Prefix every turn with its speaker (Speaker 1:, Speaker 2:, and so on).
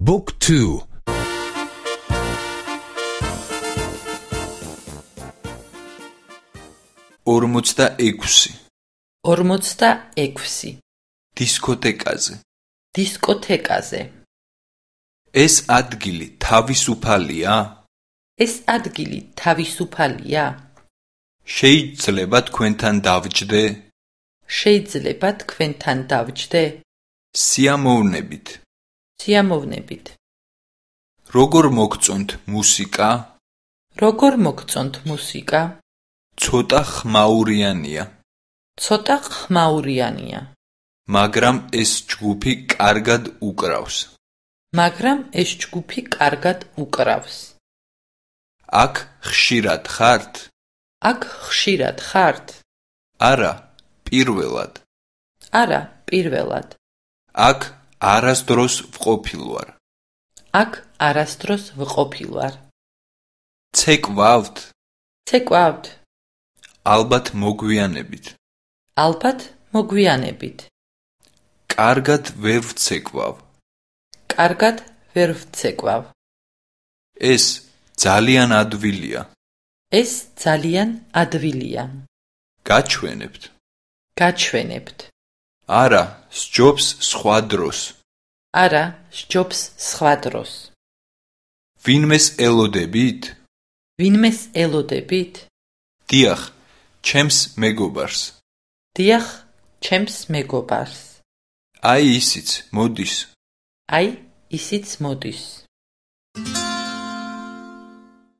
Speaker 1: Book 2
Speaker 2: 46
Speaker 3: 46
Speaker 2: დისკოთეკაზე
Speaker 3: დისკოთეკაზე
Speaker 2: ეს ადგილი თავისუფალია?
Speaker 3: ეს ადგილი თავისუფალია?
Speaker 2: შეიძლება თქვენთან დავჯდე?
Speaker 3: შეიძლება თქვენთან დავჯდე?
Speaker 2: სიამოვნებით.
Speaker 3: სიამოვნებით.
Speaker 2: როგორ მოგწონთ მუსიკა?
Speaker 3: როგორ მოგწონთ მუსიკა?
Speaker 2: ცოტა ხმაურიანია.
Speaker 3: ცოტა ხმაურიანია.
Speaker 2: მაგრამ ეს ჯგუფი კარგად უკრავს.
Speaker 3: მაგრამ ეს ჯგუფი კარგად უკრავს.
Speaker 2: აქ ხშირად ხართ?
Speaker 3: აქ ხშირად ხართ?
Speaker 2: არა, პირველად.
Speaker 3: არა, პირველად.
Speaker 2: აქ არასდროს ვყოფილვარ.
Speaker 3: აქ არასდროს ვყოფილვარ.
Speaker 2: ცეკვავთ?
Speaker 3: ცეკვავთ?
Speaker 2: ალბათ მოგვიანებით.
Speaker 3: ალბათ მოგვიანებით.
Speaker 2: კარგად ვერ ვცეკვავ.
Speaker 3: კარგად ვერ ვცეკვავ.
Speaker 2: ეს ძალიან ადვილია.
Speaker 3: ეს ძალიან ადვილია.
Speaker 2: გაჩვენებთ.
Speaker 3: გაჩვენებთ.
Speaker 2: არა, სჯობს სხვა დროს.
Speaker 3: არა, სჯობს სხვა დროს.
Speaker 2: ვინმეს ელოდებით?
Speaker 3: ვინმეს ელოდებით?
Speaker 2: დიახ, ჩემს მეგობარს.
Speaker 3: დიახ, ჩემს მეგობარს.
Speaker 2: აი ისიც, მოდის.
Speaker 3: აი ისიც მოდის.